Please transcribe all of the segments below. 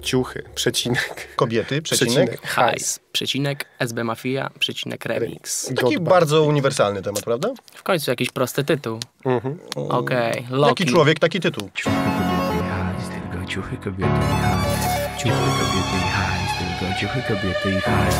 Ciuchy, przecinek. Kobiety, przecinek. Hajs, przecinek, SB Mafia, przecinek Remix. Taki Gold bardzo uniwersalny temat, prawda? W końcu jakiś prosty tytuł. Mhm. Okej, Jaki Loki. człowiek, taki tytuł. Ciuchy kobiety i hajs, tylko ciuchy kobiety i hajs. Ciuchy kobiety i hajs, tylko ciuchy kobiety i hajs.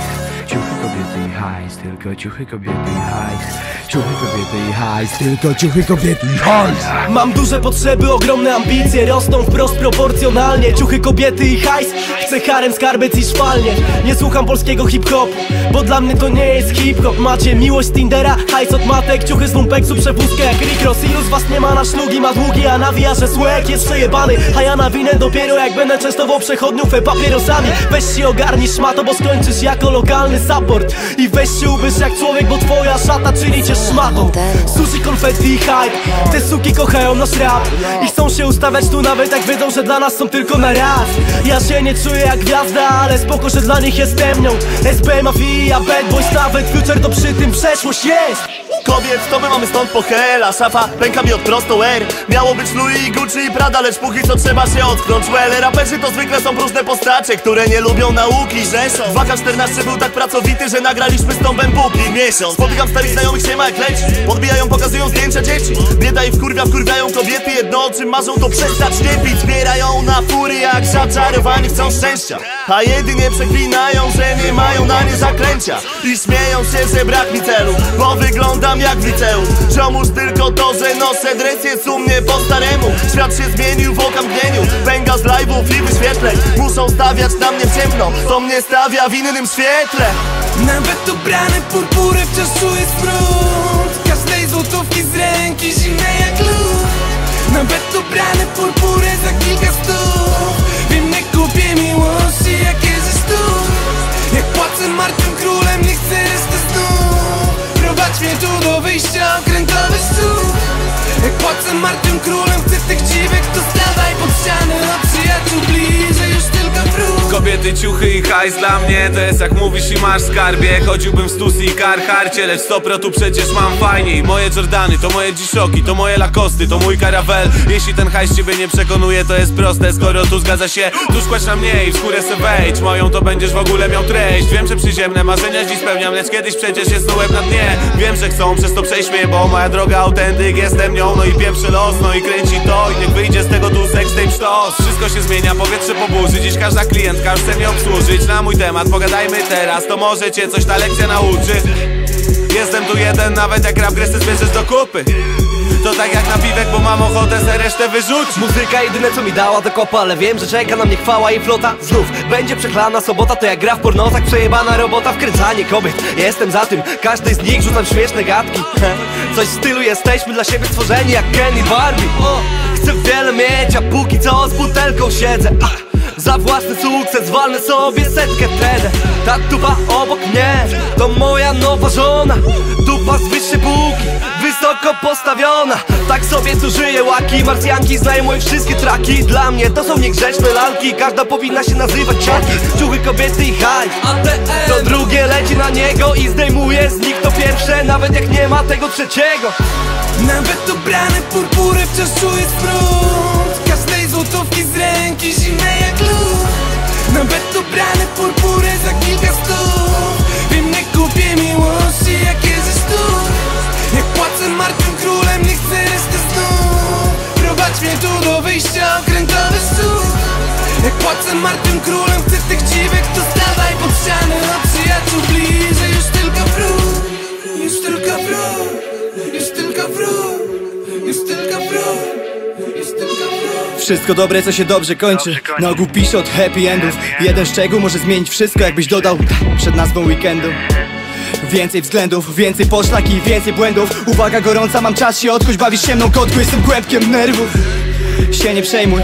Ciuchy kobiety i hajs, tylko ciuchy kobiety i hajs. Ciuchy kobiety i hajs, tylko ciuchy kobiety i hajs. Mam duże potrzeby, ogromne ambicje Rosną wprost proporcjonalnie. Ciuchy, kobiety i hajs Chcę harem, skarbiec i szwalnie. Nie słucham polskiego hip-hopu Bo dla mnie to nie jest hip-hop. Macie miłość Tindera, hajs od matek. Ciuchy z lumpeksu, przewózkę jak Rick Ross. Ilu z was nie ma na szlugi, ma długi A nawija, że słek jest przejebany. A ja nawinę dopiero jak będę częstował przechodniów e papierosami. Weź się ogarnij szmato, bo skończysz jako lokalny support. I weź się ubierz jak człowiek, bo twoja szata czyni cię szmatą Sushi, konfetti hype. Te suki kochają nasz rap. I chcą się ustawiać tu nawet jak wiedzą, że dla nas są tylko na raz. Ja się nie czuję jak gwiazda, ale spoko, że dla nich jestem nią. SB Mafia, Bad Boys, nawet Future to przy tym przeszłość jest. Kobiet to my mamy stąd pochela Szafa ręka mi od prosto R. Miało być Louis, Gucci i Prada Lecz póki co trzeba się odknąć. Well, raperzy to zwykle są próżne postacie Które nie lubią nauki, rzeszą 2K14 był tak pracowity, że nagraliśmy z Tombem Buki Miesiąc, spotykam starych znajomych się ma jak leci Podbijają, pokazują zdjęcia dzieci. Bieda i wkurwia, wkurwiają kobiety. Jedno o czym marzą to przestać nie pić. Zbierają na fury jak zaczarowani chcą szczęścia. A jedynie przeklinają, że nie mają na nie zaklęcia. I śmieją się, że brak mi celu Bo wyglądam jak w liceum. Ziomuż tylko to, że noszę dres jest u mnie po staremu. Świat się zmienił w okamgnieniu. Pęga z live'ów i wyświetleń Muszą stawiać na mnie ciemno. To mnie stawia w innym świetle. Nawet ubrany purpurę wciąż czuję smród złotówki z ręki zimne jak lód. Nawet ubrany purpurę za kilka stów. Wiem, nie kupię miłości, Kobiety, ciuchy i hajs. Dla mnie To jest jak mówisz i masz skarbie. Chodziłbym w stusy i karharcie Lecz stopro tu przecież mam fajniej. Moje Jordany, to moje G-Shocki To moje Lakosty, to mój Caravelle. Jeśli ten hajs ciebie nie przekonuje To jest proste, skoro tu zgadza się Tu składź na mnie i w skórę se wejdź. Moją to będziesz w ogóle miał treść. Wiem, że przyziemne marzenia dziś spełniam Lecz kiedyś przecież jest łeb na dnie. Wiem, że chcą, przez to przejść mnie Bo moja droga autentyk, jestem nią. No i pieprzy los, no i kręci to. I niech wyjdzie z tego tu seks tape sztos. Wszystko się zmienia, powietrze po burzy. Dziś każda klientka chce mnie obsłużyć Na mój temat pogadajmy teraz To może cię coś ta lekcja nauczy. Jestem tu jeden, nawet jak rap gresy zbierzesz do kupy. To tak jak na piwek, bo mam ochotę se resztę wyrzucić. Muzyka jedyne co mi dała to kopa Ale wiem, że czeka na mnie chwała i flota. Znów będzie przechlana sobota To jak gra w pornozach Przejebana robota, wkręcanie kobiet Jestem za tym, każdy z nich rzucam śmieszne gadki. Coś w stylu jesteśmy dla siebie stworzeni Jak Ken i Barbie. Chcę wiele mieć, a póki co z butelką siedzę. Za własny sukces walnę sobie setkę wtedy Ta dupa obok mnie To moja nowa żona. Dupa z wyższej półki Wysoko postawiona. Tak sobie tu łaki Marsjanki znają moje wszystkie traki. Dla mnie to są niegrzeczne lalki Każda powinna się nazywać ciaki Ciuchy kobiety i haj To drugie leci na niego I zdejmuje z nich to pierwsze Nawet jak nie ma tego trzeciego. Nawet ubrany purpurę wciąż czuję smród Każdej złotówki z ręki zimne jak lód Nawet ubrany purpurę za kilka stów Wszystko dobre, co się dobrze kończy. Na ogół pisze od happy endów. Jeden szczegół może zmienić wszystko, jakbyś dodał Przed nazwą weekendu. Więcej względów, więcej poszlak i więcej błędów. Uwaga gorąca, mam czas się odkuć Bawisz się mną kotku, jestem kłębkiem nerwów. Się nie przejmuj.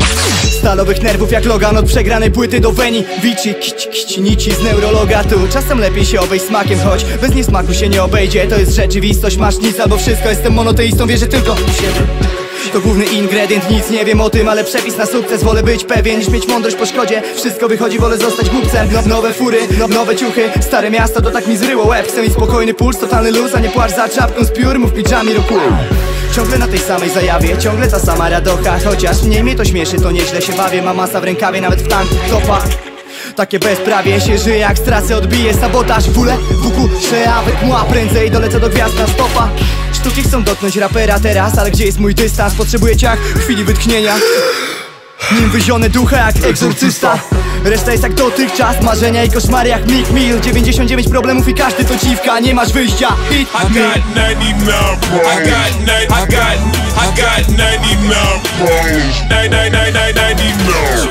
Stalowych nerwów jak Logan od przegranej płyty do Weni Wici, kici, kici, nici z neurologa tu. Czasem lepiej się obejść smakiem, choć bez niesmaku się nie obejdzie. To jest rzeczywistość, masz nic albo wszystko. Jestem monoteistą, wierzę tylko w siebie to główny ingredient, nic nie wiem o tym, ale przepis na sukces. Wolę być pewien niż mieć mądrość po szkodzie. Wszystko wychodzi, wolę zostać głupcem. No, Nowe fury, no, nowe ciuchy. Stare miasto to tak mi zryło łeb. Chcę mieć spokojny puls, totalny luz A nie płacz za czapką z piór, mów pijami roku Ciągle na tej samej zajawie, ciągle ta sama radocha. Chociaż mniej mnie to śmieszy, to nieźle się bawię. Mam masa w rękawie, nawet w tanku. Topa. Takie bezprawie się żyje jak z trasy odbije sabotaż. Wule, wuku, szea, mła. Prędzej dolecę do gwiazd na stopa Sztuki chcą dotknąć rapera teraz Ale gdzie jest mój dystans? Potrzebuję ciach w chwili wytchnienia Nim wyzione ducha jak egzorcysta Reszta jest jak dotychczas Marzenia i koszmary jak Mick Mill 99 problemów i każdy to dziwka Nie masz wyjścia Hit I got 99 problems. I got, ni- I got, I got 99 problems. 99, 99.